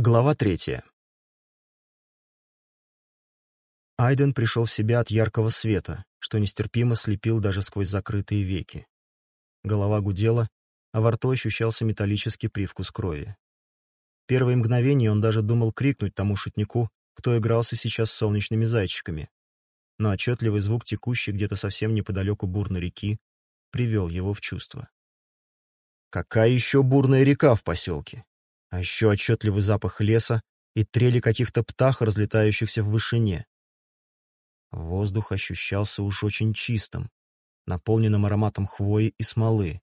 Глава третья. Айден пришел в себя от яркого света, что нестерпимо слепил даже сквозь закрытые веки. Голова гудела, а во рту ощущался металлический привкус крови. Первое мгновение он даже думал крикнуть тому шутнику, кто игрался сейчас с солнечными зайчиками. Но отчетливый звук текущий где-то совсем неподалеку бурной реки привел его в чувство. «Какая еще бурная река в поселке?» А еще отчетливый запах леса и трели каких-то птах, разлетающихся в вышине. Воздух ощущался уж очень чистым, наполненным ароматом хвои и смолы,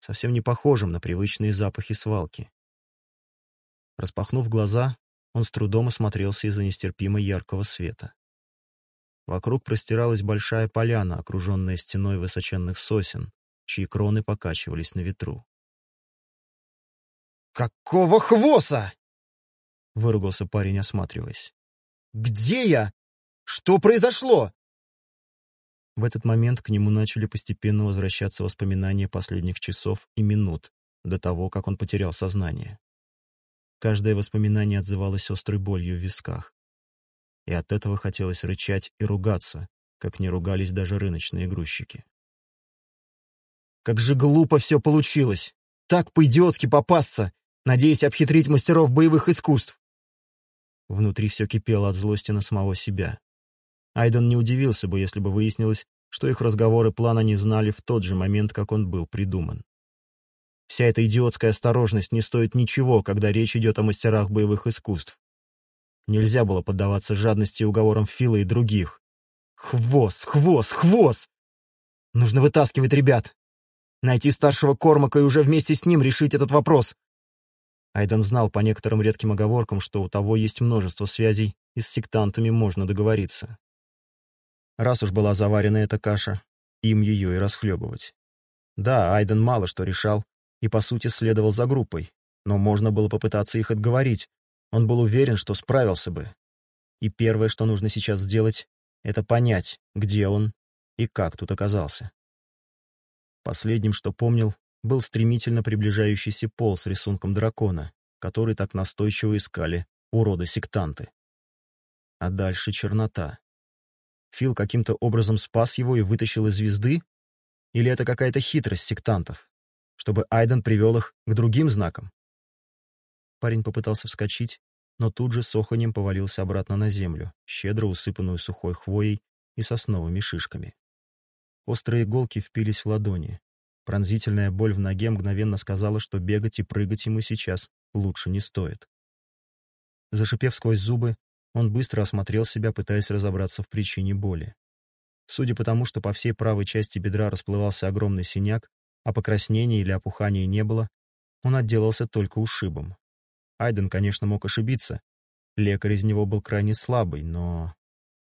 совсем не похожим на привычные запахи свалки. Распахнув глаза, он с трудом осмотрелся из-за нестерпимо яркого света. Вокруг простиралась большая поляна, окруженная стеной высоченных сосен, чьи кроны покачивались на ветру. «Какого хвоса?» — выругался парень, осматриваясь. «Где я? Что произошло?» В этот момент к нему начали постепенно возвращаться воспоминания последних часов и минут до того, как он потерял сознание. Каждое воспоминание отзывалось острой болью в висках. И от этого хотелось рычать и ругаться, как не ругались даже рыночные грузчики. «Как же глупо все получилось! Так по-идиотски попасться! надеясь обхитрить мастеров боевых искусств. Внутри все кипело от злости на самого себя. Айден не удивился бы, если бы выяснилось, что их разговоры плана не знали в тот же момент, как он был придуман. Вся эта идиотская осторожность не стоит ничего, когда речь идет о мастерах боевых искусств. Нельзя было поддаваться жадности и уговорам Фила и других. «Хвост! Хвост! Хвост! Нужно вытаскивать ребят! Найти старшего Кормака и уже вместе с ним решить этот вопрос, Айден знал по некоторым редким оговоркам, что у того есть множество связей, и с сектантами можно договориться. Раз уж была заварена эта каша, им ее и расхлебывать. Да, Айден мало что решал и, по сути, следовал за группой, но можно было попытаться их отговорить. Он был уверен, что справился бы. И первое, что нужно сейчас сделать, это понять, где он и как тут оказался. Последним, что помнил, был стремительно приближающийся пол с рисунком дракона, который так настойчиво искали уроды-сектанты. А дальше чернота. Фил каким-то образом спас его и вытащил из звезды? Или это какая-то хитрость сектантов, чтобы Айден привел их к другим знакам? Парень попытался вскочить, но тут же с оханем повалился обратно на землю, щедро усыпанную сухой хвоей и сосновыми шишками. Острые иголки впились в ладони, Пронзительная боль в ноге мгновенно сказала, что бегать и прыгать ему сейчас лучше не стоит. Зашипев сквозь зубы, он быстро осмотрел себя, пытаясь разобраться в причине боли. Судя по тому, что по всей правой части бедра расплывался огромный синяк, а покраснения или опухания не было, он отделался только ушибом. Айден, конечно, мог ошибиться. Лекарь из него был крайне слабый, но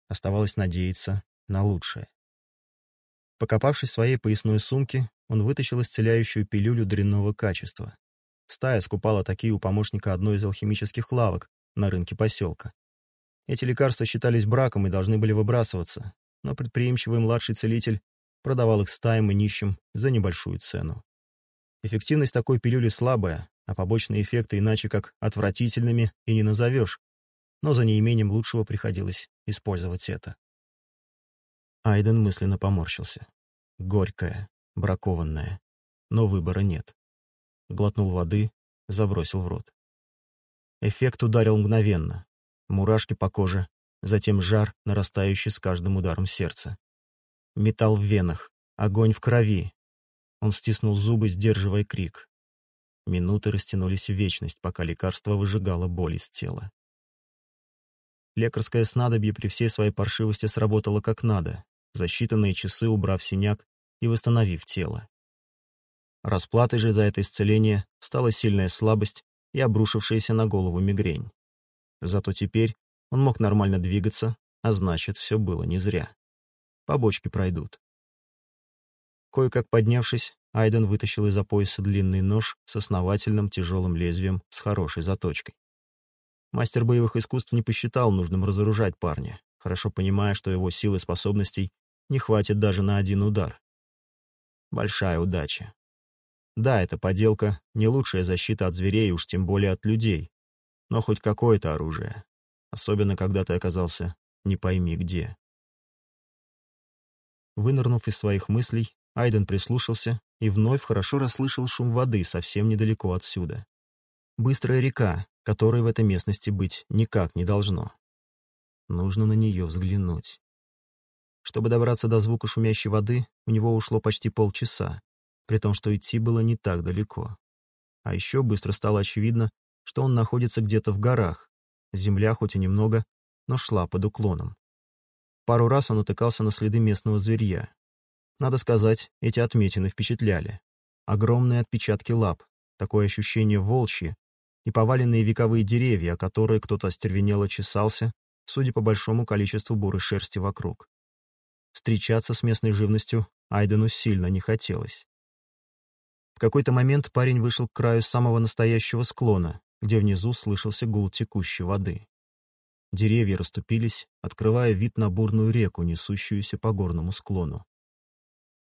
оставалось надеяться на лучшее. Покопавшись в своей поясной сумке, он вытащил исцеляющую пилюлю дрянного качества. Стая скупала такие у помощника одной из алхимических лавок на рынке поселка. Эти лекарства считались браком и должны были выбрасываться, но предприимчивый младший целитель продавал их стаям и нищим за небольшую цену. Эффективность такой пилюли слабая, а побочные эффекты иначе как отвратительными и не назовешь, но за неимением лучшего приходилось использовать это. Айден мысленно поморщился. Горькая, бракованное. Но выбора нет. Глотнул воды, забросил в рот. Эффект ударил мгновенно. Мурашки по коже, затем жар, нарастающий с каждым ударом сердца. Металл в венах, огонь в крови. Он стиснул зубы, сдерживая крик. Минуты растянулись в вечность, пока лекарство выжигало боль из тела. Лекарское снадобье при всей своей паршивости сработало как надо, за считанные часы убрав синяк и восстановив тело. Расплатой же за это исцеление стала сильная слабость и обрушившаяся на голову мигрень. Зато теперь он мог нормально двигаться, а значит, все было не зря. Побочки пройдут. Кое-как поднявшись, Айден вытащил из-за пояса длинный нож с основательным тяжелым лезвием с хорошей заточкой. Мастер боевых искусств не посчитал нужным разоружать парня, хорошо понимая, что его силы и способностей не хватит даже на один удар большая удача. Да, это поделка, не лучшая защита от зверей, уж тем более от людей. Но хоть какое-то оружие. Особенно, когда ты оказался не пойми где. Вынырнув из своих мыслей, Айден прислушался и вновь хорошо расслышал шум воды совсем недалеко отсюда. Быстрая река, которой в этой местности быть никак не должно. Нужно на нее взглянуть. Чтобы добраться до звука шумящей воды, у него ушло почти полчаса, при том, что идти было не так далеко. А еще быстро стало очевидно, что он находится где-то в горах. Земля хоть и немного, но шла под уклоном. Пару раз он натыкался на следы местного зверья. Надо сказать, эти отметины впечатляли. Огромные отпечатки лап, такое ощущение волчьи и поваленные вековые деревья, о которые кто-то остервенело чесался, судя по большому количеству бурой шерсти вокруг. Встречаться с местной живностью Айдену сильно не хотелось. В какой-то момент парень вышел к краю самого настоящего склона, где внизу слышался гул текущей воды. Деревья расступились, открывая вид на бурную реку, несущуюся по горному склону.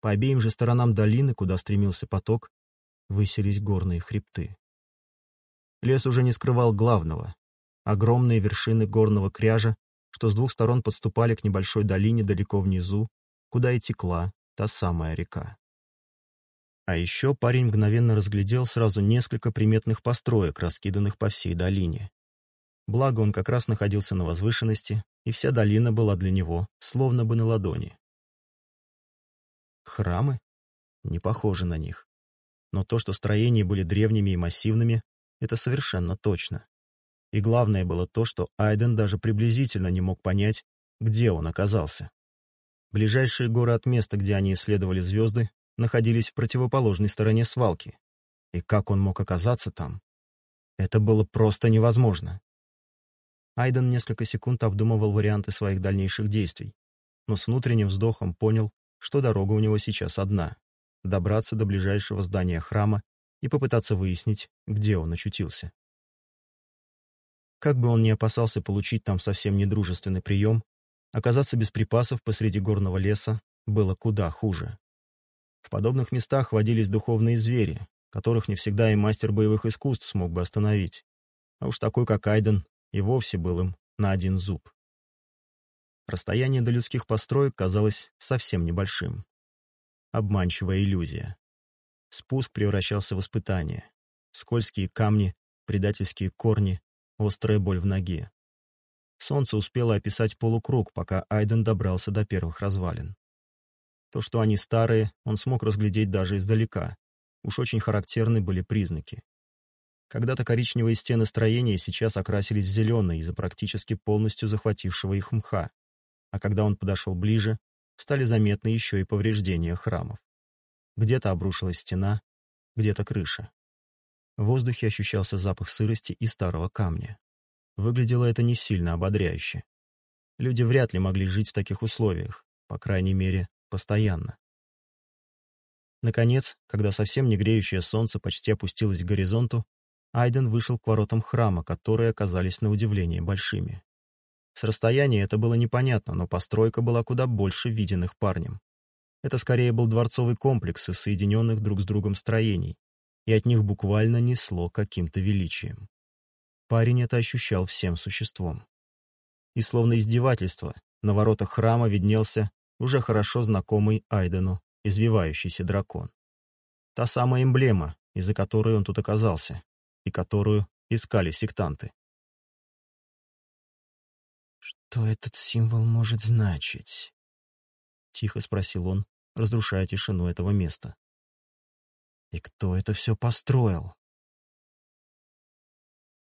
По обеим же сторонам долины, куда стремился поток, высились горные хребты. Лес уже не скрывал главного. Огромные вершины горного кряжа, что с двух сторон подступали к небольшой долине далеко внизу, куда и текла, Та самая река. А еще парень мгновенно разглядел сразу несколько приметных построек, раскиданных по всей долине. Благо он как раз находился на возвышенности, и вся долина была для него словно бы на ладони. Храмы? Не похоже на них. Но то, что строения были древними и массивными, это совершенно точно. И главное было то, что Айден даже приблизительно не мог понять, где он оказался. Ближайшие горы от места, где они исследовали звезды, находились в противоположной стороне свалки. И как он мог оказаться там? Это было просто невозможно. Айден несколько секунд обдумывал варианты своих дальнейших действий, но с внутренним вздохом понял, что дорога у него сейчас одна — добраться до ближайшего здания храма и попытаться выяснить, где он очутился. Как бы он ни опасался получить там совсем недружественный прием, Оказаться без припасов посреди горного леса было куда хуже. В подобных местах водились духовные звери, которых не всегда и мастер боевых искусств смог бы остановить. А уж такой, как Айден, и вовсе был им на один зуб. Расстояние до людских построек казалось совсем небольшим. Обманчивая иллюзия. Спуск превращался в испытание. Скользкие камни, предательские корни, острая боль в ноге. Солнце успело описать полукруг, пока Айден добрался до первых развалин. То, что они старые, он смог разглядеть даже издалека. Уж очень характерны были признаки. Когда-то коричневые стены строения сейчас окрасились в зеленые из-за практически полностью захватившего их мха, а когда он подошел ближе, стали заметны еще и повреждения храмов. Где-то обрушилась стена, где-то крыша. В воздухе ощущался запах сырости и старого камня. Выглядело это не сильно ободряюще. Люди вряд ли могли жить в таких условиях, по крайней мере, постоянно. Наконец, когда совсем не греющее солнце почти опустилось к горизонту, Айден вышел к воротам храма, которые оказались на удивление большими. С расстояния это было непонятно, но постройка была куда больше виденных парнем. Это скорее был дворцовый комплекс из соединенных друг с другом строений, и от них буквально несло каким-то величием. Парень это ощущал всем существом. И словно издевательство, на воротах храма виднелся уже хорошо знакомый Айдену, извивающийся дракон. Та самая эмблема, из-за которой он тут оказался, и которую искали сектанты. «Что этот символ может значить?» — тихо спросил он, разрушая тишину этого места. «И кто это все построил?»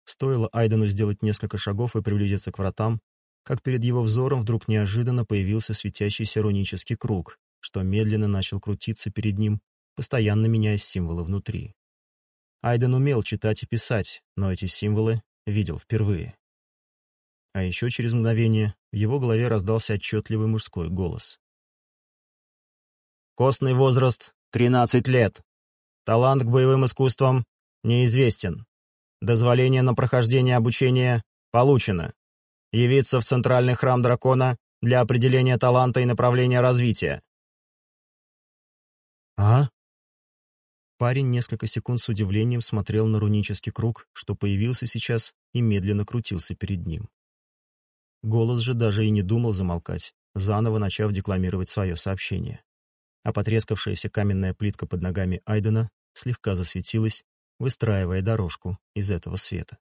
Стоило Айдену сделать несколько шагов и приблизиться к вратам, как перед его взором вдруг неожиданно появился светящийся рунический круг, что медленно начал крутиться перед ним, постоянно меняя символы внутри. Айден умел читать и писать, но эти символы видел впервые. А еще через мгновение в его голове раздался отчетливый мужской голос. «Костный возраст — 13 лет. Талант к боевым искусствам неизвестен. Дозволение на прохождение обучения получено. Явиться в центральный храм дракона для определения таланта и направления развития. А? Парень несколько секунд с удивлением смотрел на рунический круг, что появился сейчас и медленно крутился перед ним. Голос же даже и не думал замолкать, заново начав декламировать свое сообщение. А потрескавшаяся каменная плитка под ногами Айдена слегка засветилась, выстраивая дорожку из этого света.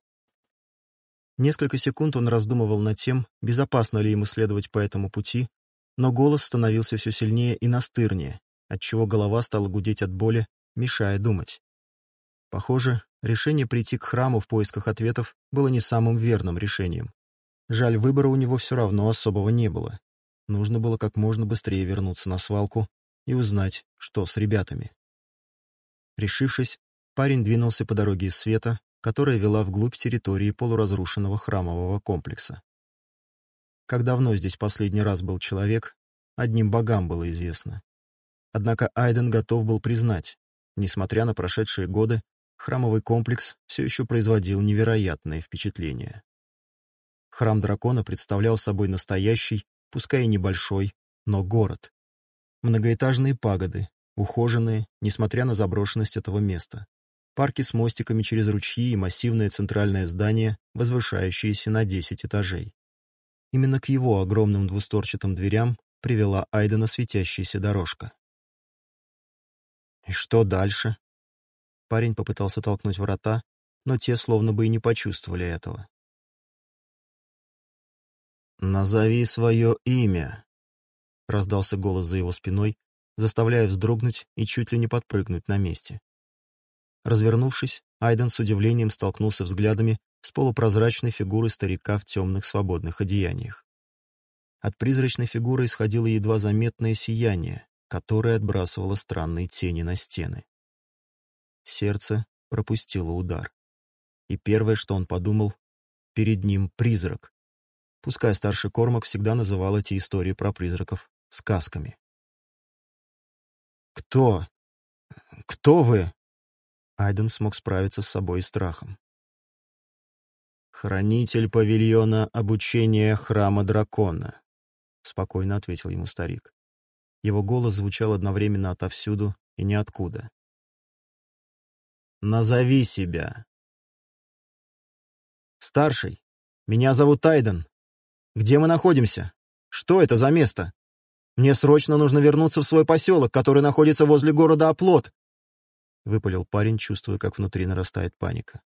Несколько секунд он раздумывал над тем, безопасно ли ему следовать по этому пути, но голос становился все сильнее и настырнее, отчего голова стала гудеть от боли, мешая думать. Похоже, решение прийти к храму в поисках ответов было не самым верным решением. Жаль, выбора у него все равно особого не было. Нужно было как можно быстрее вернуться на свалку и узнать, что с ребятами. Решившись, Парень двинулся по дороге из света, которая вела вглубь территории полуразрушенного храмового комплекса. Как давно здесь последний раз был человек, одним богам было известно. Однако Айден готов был признать, несмотря на прошедшие годы, храмовый комплекс все еще производил невероятное впечатление. Храм дракона представлял собой настоящий, пускай и небольшой, но город. Многоэтажные пагоды, ухоженные, несмотря на заброшенность этого места парки с мостиками через ручьи и массивное центральное здание, возвышающееся на 10 этажей. Именно к его огромным двусторчатым дверям привела Айдена светящаяся дорожка. «И что дальше?» Парень попытался толкнуть врата, но те словно бы и не почувствовали этого. «Назови свое имя», — раздался голос за его спиной, заставляя вздрогнуть и чуть ли не подпрыгнуть на месте. Развернувшись, Айден с удивлением столкнулся взглядами с полупрозрачной фигурой старика в темных свободных одеяниях. От призрачной фигуры исходило едва заметное сияние, которое отбрасывало странные тени на стены. Сердце пропустило удар. И первое, что он подумал, перед ним призрак. Пускай старший Кормак всегда называл эти истории про призраков сказками. «Кто? Кто вы?» Айден смог справиться с собой и страхом. «Хранитель павильона обучения храма дракона», — спокойно ответил ему старик. Его голос звучал одновременно отовсюду и ниоткуда. «Назови себя». «Старший, меня зовут Тайден. Где мы находимся? Что это за место? Мне срочно нужно вернуться в свой поселок, который находится возле города Оплот, — выпалил парень, чувствуя, как внутри нарастает паника.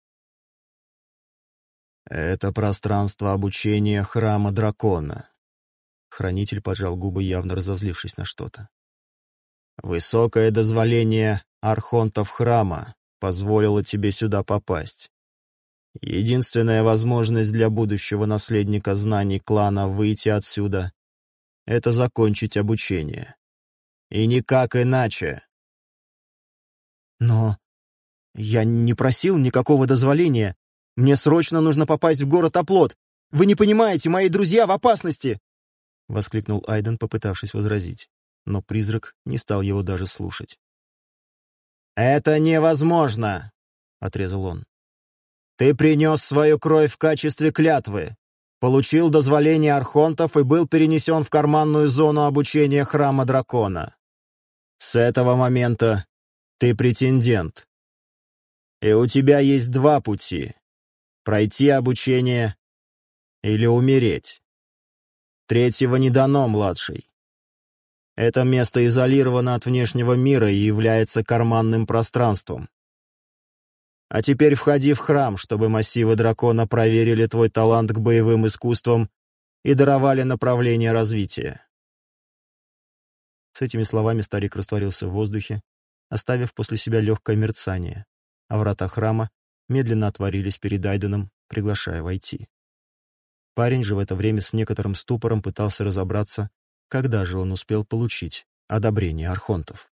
«Это пространство обучения храма дракона». Хранитель поджал губы, явно разозлившись на что-то. «Высокое дозволение архонтов храма позволило тебе сюда попасть. Единственная возможность для будущего наследника знаний клана выйти отсюда — это закончить обучение. И никак иначе!» Но я не просил никакого дозволения. Мне срочно нужно попасть в город Оплот. Вы не понимаете, мои друзья в опасности!» Воскликнул Айден, попытавшись возразить. Но призрак не стал его даже слушать. «Это невозможно!» — отрезал он. «Ты принес свою кровь в качестве клятвы, получил дозволение архонтов и был перенесен в карманную зону обучения храма дракона. С этого момента ты претендент. И у тебя есть два пути. Пройти обучение или умереть. Третьего не дано, младший. Это место изолировано от внешнего мира и является карманным пространством. А теперь входи в храм, чтобы массивы дракона проверили твой талант к боевым искусствам и даровали направление развития. С этими словами старик растворился в воздухе, оставив после себя легкое мерцание, а врата храма медленно отворились перед Айденом, приглашая войти. Парень же в это время с некоторым ступором пытался разобраться, когда же он успел получить одобрение архонтов.